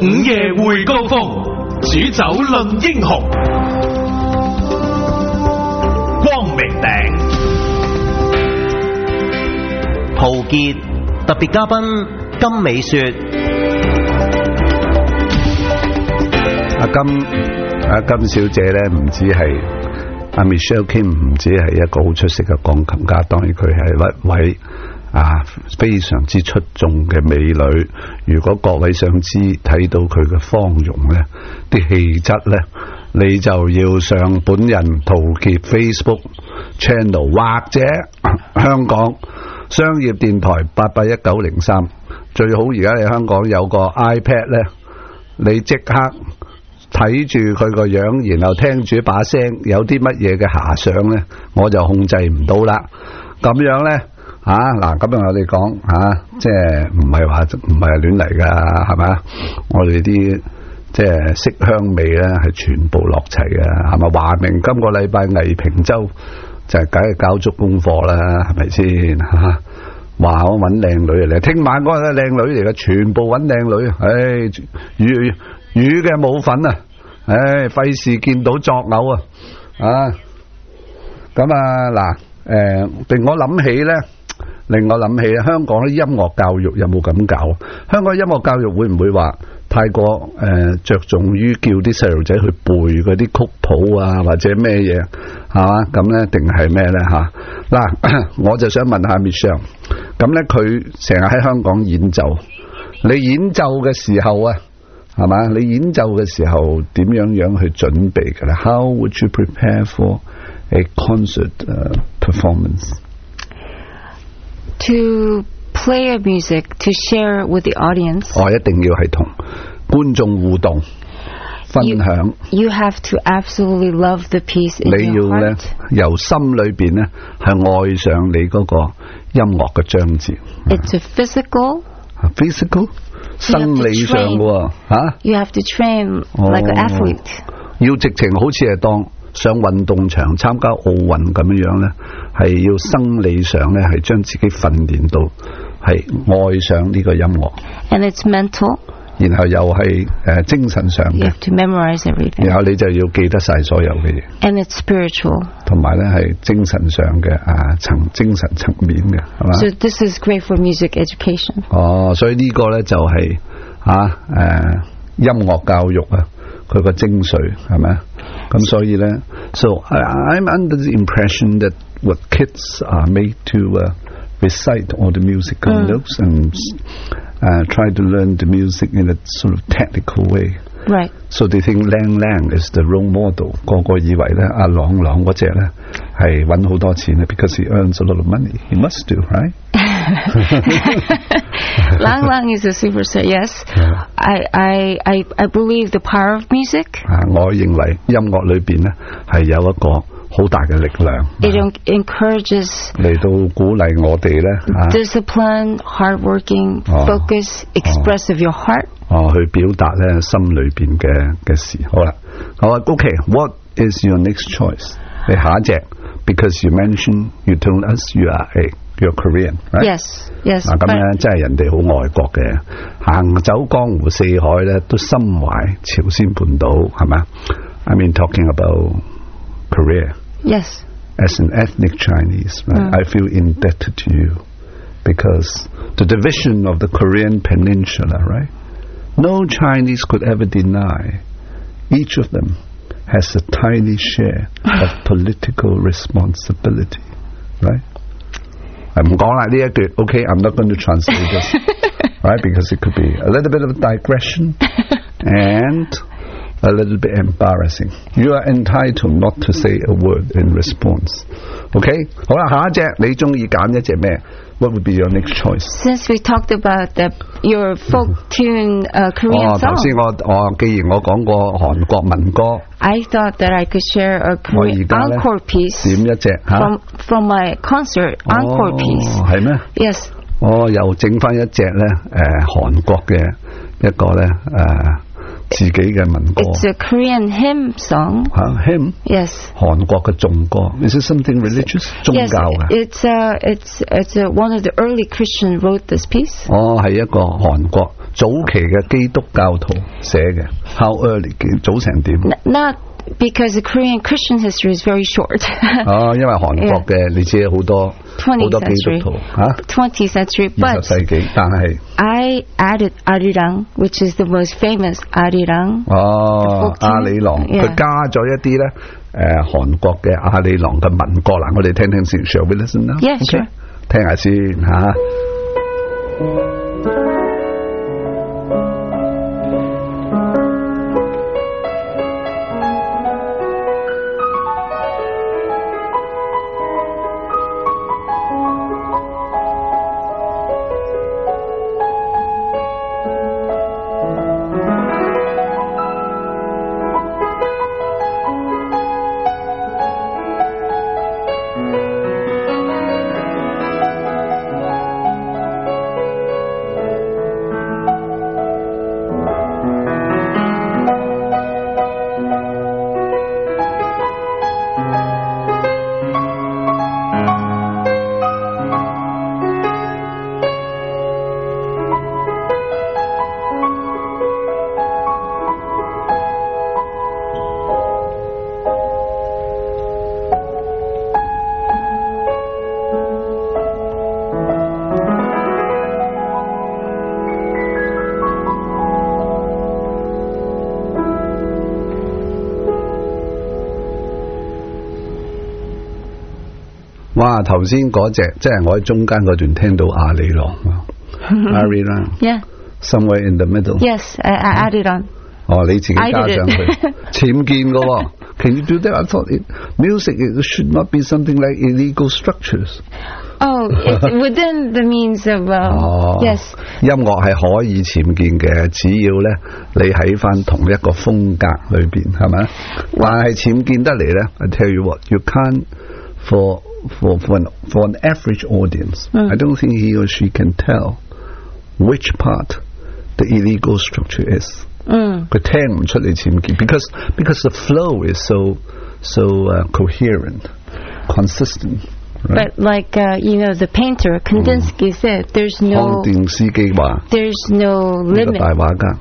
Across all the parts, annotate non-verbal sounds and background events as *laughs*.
午夜會高峰，煮酒论英雄。光明頂陶杰特别嘉宾金美雪。阿金，阿金小姐咧，唔止系阿 Michelle Kim，唔止系一个好出色嘅钢琴家，当然佢系一位。啊！非常之出众嘅美女，如果各位想知睇到佢嘅芳容咧，啲气质咧，你就要上本人陶杰 Facebook Channel 或者 *coughs* 香港商业电台八八一九零三，最好而家喺香港有个 iPad 咧，你即刻睇住佢个样，然后听住把声，有啲乜嘢嘅遐想咧，我就控制唔到啦。咁样咧。嗱，咁样我哋讲啊，即系唔系话唔系乱嚟噶，系嘛？我哋啲即系色香味咧，系全部落齐噶，系咪？华明今个礼拜魏平洲就系梗系交足功课啦，系咪先？吓我搵靓女嚟，听晚嗰个靓女嚟噶，全部搵靓女。唉，鱼鱼嘅冇粉啊！唉，费事见到作呕啊！啊，咁啊嗱，诶，令我谂起咧。令我谂起啊，香港啲音乐教育有冇咁搞？香港音乐教育会唔会话太过诶着重于叫啲细路仔去背嗰啲曲谱啊，或者咩嘢系嘛？咁咧定系咩咧吓？嗱，*clears throat* 我就想问下 Michelle，咁咧佢成日喺香港演奏，你演奏嘅时候啊，系嘛？你演奏嘅时候点样样去准备嘅咧？How would you prepare for a concert performance？to play a music to share with the audience. You have to absolutely love the It's a physical, physical You have to train like an athlete。要直情好似係當上运动场参加奥运咁样样咧，系要生理上咧系将自己训练到系爱上呢个音乐，然后又系诶精神上嘅，然后你就要记得晒所有嘅嘢，同埋咧系精神上嘅啊层精神层面嘅，系嘛？哦，所以呢个咧就系啊诶音乐教育啊。So i I'm under the impression that what kids are made to uh, recite all the musical notes and mm. uh, try to learn the music in a sort of technical way. Right. So they think Lang Lang is the role because he earns a lot of money. He must do right. *laughs* Lang Lang is a superstar. Yes, I I I I believe the power of music. 啊，我認為音樂裏邊咧係有一個好大嘅力量。It ah, encourages hard hardworking, oh. focus, expressive oh. your heart. 哦，去表達咧心裏邊嘅嘅事。好啦，好 o k w h a t is your next choice？你下一只，Because you mentioned you told us you are a Korean。Yes，Yes。咁樣真係人哋好外國嘅，行走江湖四海咧都心懷朝鮮半島係咪 i mean talking about Korea。Yes。As an ethnic Chinese，I feel indebted to you because the division of the Korean Peninsula，right？No Chinese could ever deny each of them has a tiny share of *sighs* political responsibility, right? I'm okay, I'm not going to translate this, *laughs* right? Because it could be a little bit of a digression *laughs* and a little bit embarrassing. You are entitled not to say a word in response. Okay. What would be your next choice? Since we talked about the, your folk mm-hmm. tune, uh, Korean oh, song. I thought that I could share a Korean encore piece. 點一隻嚇？From from my concert encore piece. 係咩？Yes. 我又整翻一隻咧誒韓國嘅一個咧誒。自己嘅民歌。It's a Korean hymn song。嚇，hymn。Yes。韓國嘅眾歌。Is it something religious？宗教嘅。It's a it's it's one of the early Christian wrote this piece。哦，係一個韓國早期嘅基督教徒寫嘅。How early？早成點？那。because the Korean Christian history is very short. *laughs* Oh, century, but I added Arirang, which is the most famous Arirang。哦，阿里郎，佢加咗一啲咧誒韓國嘅阿里郎嘅民歌嗱，我哋聽聽先，shall oh, we listen 啦？Yes，sure。聽下先嚇。啊！頭先嗰隻即係我喺中間嗰段聽到阿里郎，阿里郎，Yeah，Somewhere in the middle，Yes，I added on。哦，你自己加上去，潛建噶？Can you do that？I thought it music should not be something like illegal structures。Oh，within the means of，Yes。音樂係可以潛建嘅，只要咧你喺翻同一個風格裏面係咪？話係潛建得嚟咧？Tell you what，you can。for for for an, for an average audience. Mm. I don't think he or she can tell which part the illegal structure is. Mm. Because because the flow is so so uh, coherent, consistent. Right? But like uh, you know, the painter Kandinsky mm. said, "There's no there's no limit.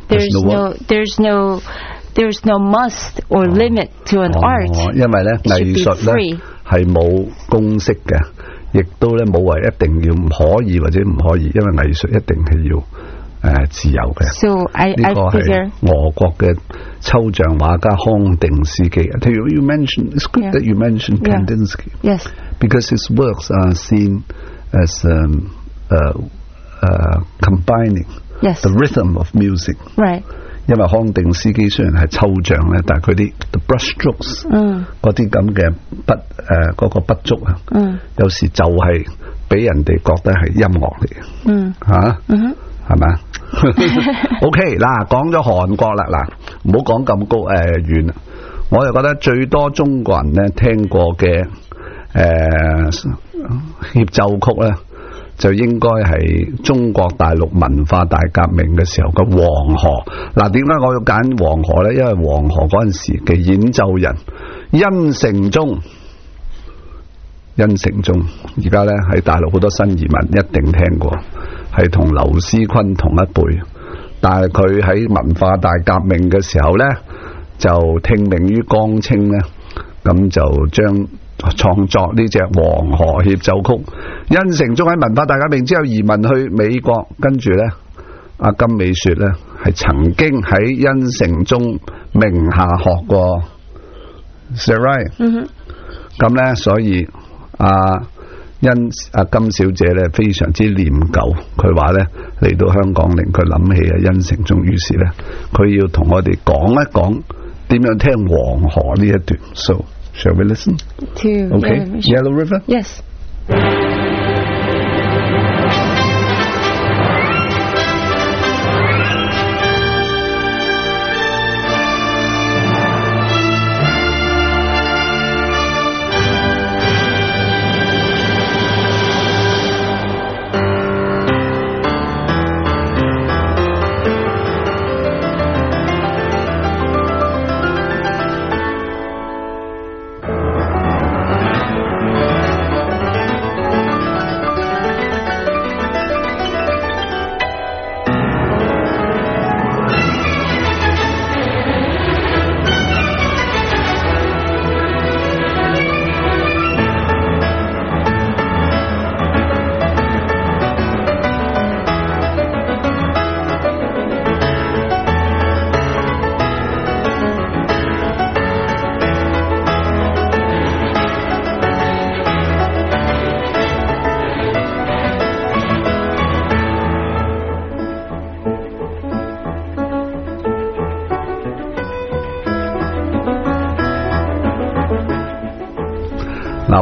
There's no there's no there's no must or limit to an art. 因為咧藝術咧。系冇公式嘅，亦都咧冇话一定要唔可以或者唔可以，因为艺术一定系要诶自由嘅。所以呢个系俄国嘅抽象画家康定斯基。譬如你 mention，it's good that you mention e d Kandinsky。Yes。Because his works are seen as um uh uh combining。Yes。The rhythm of music。Right。因为康定斯基虽然系抽象咧，但系佢啲 brushstrokes，嗯，嗰啲咁嘅不，诶，嗰个不足，啊，嗯，有时就系俾人哋觉得系音乐嚟嘅，嗯，吓，系咪啊？*laughs* O K，嗱，讲咗韩国啦，嗱，唔好讲咁高诶远，我就觉得最多中国人咧听过嘅诶协奏曲咧。就应该系中国大陆文化大革命嘅时候嘅黄河。嗱，点解我要拣黄河呢？因为黄河嗰阵时嘅演奏人殷承宗，殷承宗而家呢，喺大陆好多新移民一定听过，系同刘思坤同一辈。但系佢喺文化大革命嘅时候呢，就听命于江青呢，咁就将。创作呢只《黄河协奏曲》，殷承宗喺文化大革命之后移民去美国，跟住咧，阿金美雪咧系曾经喺殷承宗名下学过，Siri，咁咧，所以阿殷阿金小姐咧非常之念旧，佢话咧嚟到香港令佢谂起阿殷承宗，于是咧佢要同我哋讲一讲点样听黄河呢一段。s Shall we listen? To okay. Yellow River? Yes.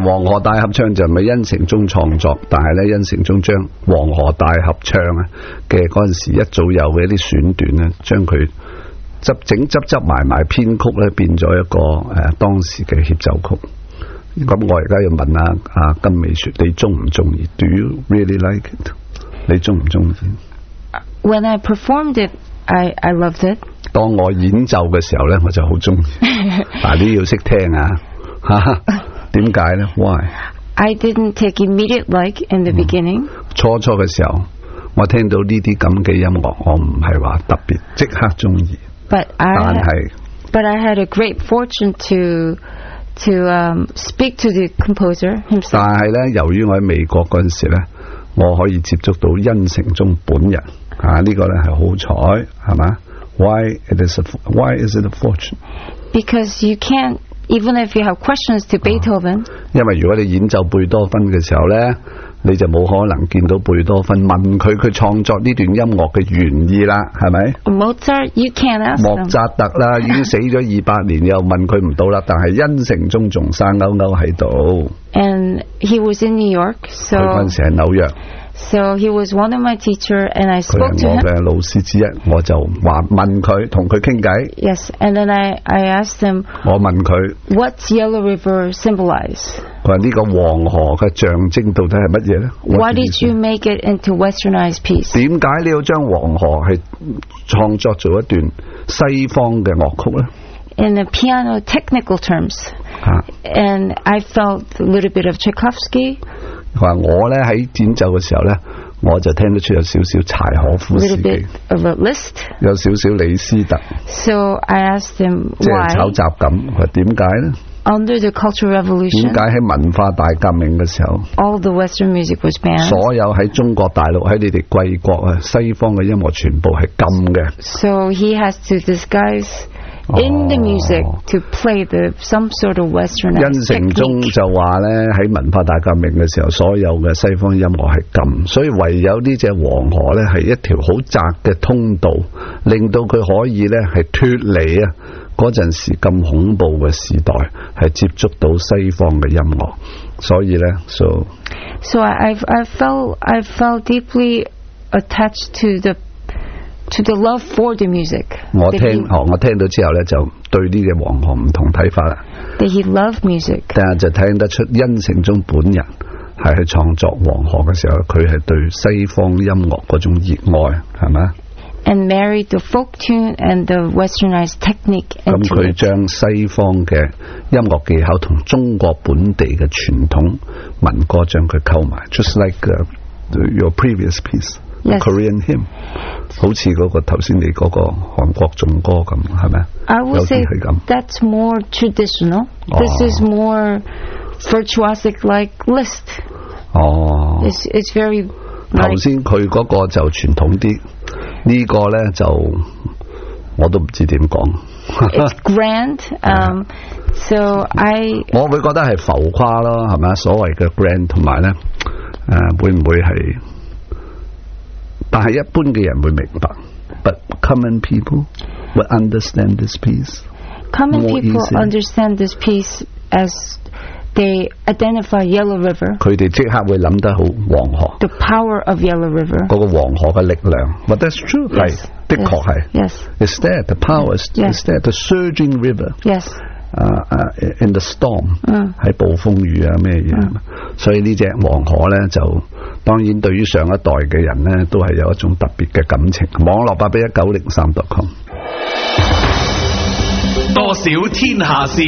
黄河大合唱就咪殷承宗创作，但系咧殷承宗将黄河大合唱啊嘅嗰阵时一早有嘅一啲选段咧，将佢执整执执埋埋编曲咧，变咗一个诶当时嘅协奏曲。咁我而家要问下阿金美雪，你中唔中意？Do you really like it？你中唔中意？When I performed it, I I loved it。当我演奏嘅时候咧，我就好中意。嗱，*laughs* 你要识听啊，哈哈。Why? I didn't take immediate like in the mm. beginning、嗯。初初嘅時候，我聽到呢啲咁嘅音樂，我唔係話特別即刻中意。But I, But I had a great fortune to to、um, speak to the composer himself。但係咧，由於我喺美國嗰陣時咧，我可以接觸到殷承宗本人啊，呢、這個咧係好彩係嘛？Why it is a, why is it a fortune? Because you can't Even if you have questions to Beethoven，因为如果你演奏贝多芬嘅时候咧，你就冇可能见到贝多芬问佢佢创作呢段音乐嘅原意啦，系咪？Mozart，you can't ask 莫扎特啦，已经死咗二百年，又问佢唔到啦。但系恩城中仲生勾勾喺度。And he was in New York，so。开军时喺纽约。So he was one of my teacher, and I spoke to him. 佢係我嘅老師之一，我就話問佢，同佢傾偈。Yes, and then I I asked him. 我問佢。What Yellow River symbolize? Why did you make it into Westernized piece? In the piano technical terms. And I felt a little bit of Tchaikovsky. 话我咧喺演奏嘅时候咧，我就听得出有少少柴可夫斯基，有少少李斯特。So I asked h i m why？即系炒袭咁，话点解咧？Under the Cultural Revolution，点解喺文化大革命嘅时候，所有喺中国大陆喺你哋贵国啊，西方嘅音乐全部系禁嘅。So he has to disguise. In the music to play the some sort of Western，音程中就话咧喺文化大革命嘅时候，所有嘅西方音乐系禁，所以唯有呢只黄河咧系一条好窄嘅通道，令到佢可以咧系脱离啊嗰阵时咁恐怖嘅时代，系接触到西方嘅音乐，所以咧，so，so I I felt I felt deeply attached to the。to love the for m u 我听哦，我听到之后咧，就对呢嘅黄河唔同睇法啦。That he loved music. 但系就听得出，殷承中本人系去创作黄河嘅时候，佢系对西方音乐嗰种热爱，系嘛？And married the folk tune and the westernized technique. 咁佢将西方嘅音乐技巧同中国本地嘅传统文歌将佢扣埋，just like your previous piece. Korean h 添，好似嗰個頭先你嗰個韓國眾歌咁，係咪啊？有啲係咁。That's more traditional. This is more virtuosic, like list. 哦。It's very 頭先佢嗰個就傳統啲，呢個咧就我都唔知點講。Grand. Um. So I 我會覺得係浮誇咯，係咪啊？所謂嘅 grand 同埋咧，誒會唔會係？But common people will understand this piece. Common people understand this piece as they identify Yellow River. the power of Yellow River. But that's true 係的確係。Yes. It's there. The power is there. The surging river. Yes. 啊 i n the storm，喺暴风雨啊咩嘢？所以呢只黄河咧，就当然对于上一代嘅人咧，都系有一种特别嘅感情。网络拨比一九零三点 com。多少天下事，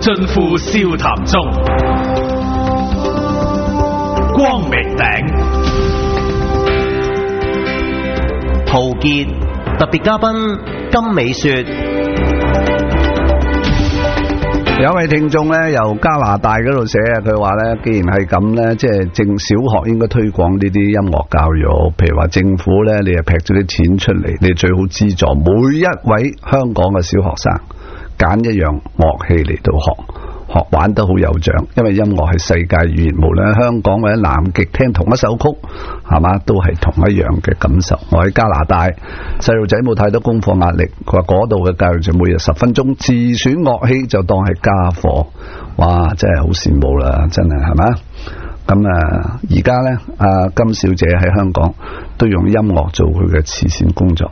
尽付笑谈中。光明顶。陶杰特别嘉宾金美雪。有位听众咧，由加拿大嗰度写啊，佢话咧，既然系咁咧，即系正小学应该推广呢啲音乐教育，譬如话政府咧，你啊劈咗啲钱出嚟，你最好资助每一位香港嘅小学生拣一样乐器嚟到学。学玩得好有奖，因为音乐系世界语言，无论喺香港或者南极听同一首曲，系嘛都系同一样嘅感受。我喺加拿大，细路仔冇太多功课压力，佢话嗰度嘅教育就每日十分钟，自选乐器就当系家课。哇，真系好羡慕啦，真系系嘛。咁啊，而家呢，阿金小姐喺香港都用音乐做佢嘅慈善工作。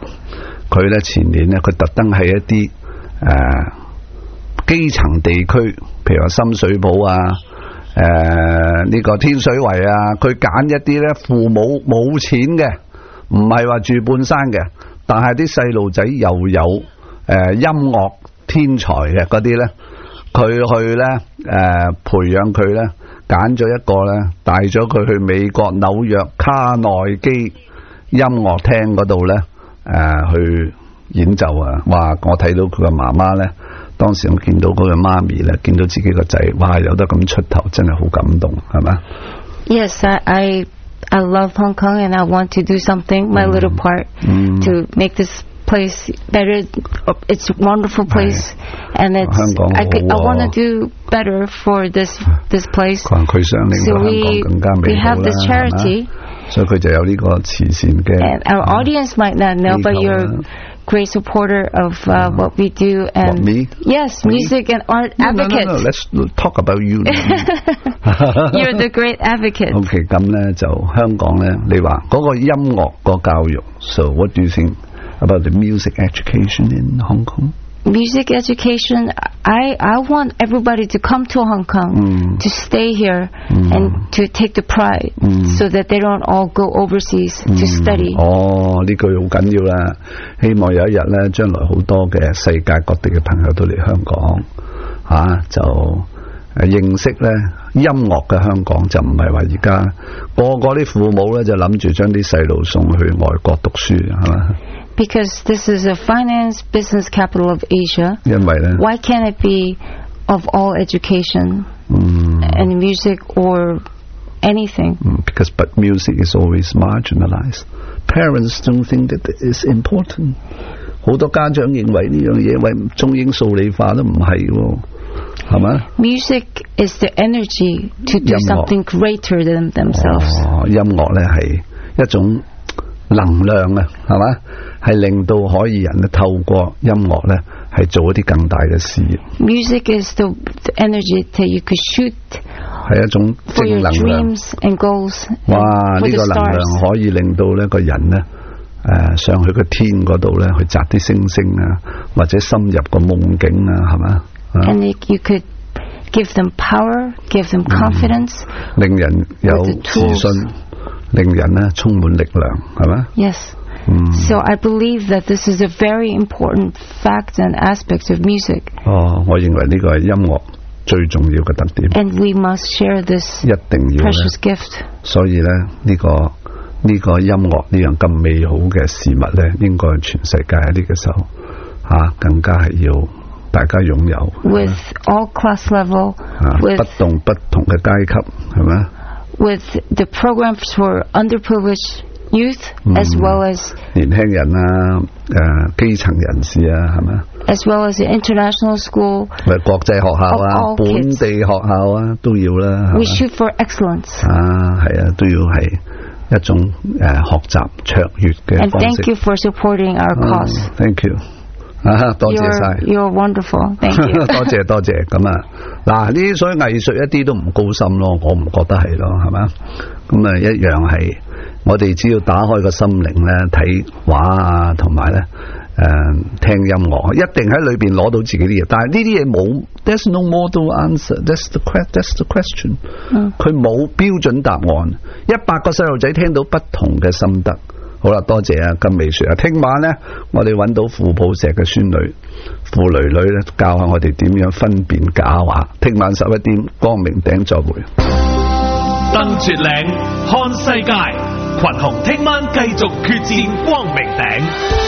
佢呢，前年呢，佢特登系一啲诶。基层地区，譬如话深水埗啊，诶呢个天水围啊，佢拣一啲咧父母冇钱嘅，唔系话住半山嘅，但系啲细路仔又有诶音乐天才嘅嗰啲咧，佢去咧诶培养佢咧，拣咗一个咧，带咗佢去美国纽约卡内基音乐厅嗰度咧诶去演奏啊！哇，我睇到佢个妈妈咧。Yes, I I love Hong Kong and I want to do something, my little part to make this place better. It's a wonderful place and it's I I want to do better for this this place. *sighs* 佢想令到香港更加美好啦，所以佢就有呢個慈善嘅。And our audience might not know, but you're great supporter of uh, mm. what we do. And what, me? Yes, me? music and art no, advocate. No, no, no, let's talk about you. *laughs* You're the great advocate. *laughs* So what do you think about the music education in Hong Kong? Music education, I want everybody to come to Hong Kong to stay here and to take the pride，so that they don't all go overseas to study。哦，呢句好紧要啦！希望有一日咧，将来好多嘅世界各地嘅朋友都嚟香港啊，就诶认识咧音乐嘅香港，就唔系话而家个个啲父母咧就谂住将啲细路送去外国读书系嘛？because this is a finance business capital of Asia. Eh? Why can't it be of all education mm. and music or anything? Mm, because but music is always marginalized. Parents don't think that it's important. 好多家長認為呢樣嘢，喂中英數理化都唔係喎。Music is the energy to do something greater than themselves。哦，音樂咧係一種能量啊，係嘛？系令到可以人咧透过音乐咧，系做一啲更大嘅事。Music is the energy that you could shoot。系一种正能量。哇！呢个能量可以令到呢个人咧，诶，上去个天嗰度咧，去摘啲星星啊，或者深入个梦境啊，系嘛？And you could give them power, give them confidence。令人有自信，令人咧充满力量，系嘛？Yes. Hmm. So I believe that this is a very important fact and aspect of music. Oh, and we must share this 一定要 precious With all class With the programs for underprivileged youth mm-hmm. as well as 年輕人啦、啊，誒基層人士啊，係咪？As well as international school，咪國際學校啊，本地學校啊都要啦。We shoot for and thank you for supporting our cause. Thank you. 啊，多谢晒。You're wonderful，*laughs* 多谢多谢。咁啊，嗱呢啲所以艺术一啲都唔高深咯，我唔觉得系咯，系咪？咁啊，一样系我哋只要打开个心灵咧，睇画啊，同埋咧诶听音乐，一定喺里边攞到自己啲嘢。但系呢啲嘢冇，There's no model answer. That's the que. s t i o n 佢冇标准答案，一百个细路仔听到不同嘅心得。好啦，多谢啊！金美说啊，听晚咧，我哋揾到傅宝石嘅孙女傅女女咧，教下我哋点样分辨假话。听晚十一点，光明顶再会。登绝顶看世界，群雄听晚继续决战光明顶。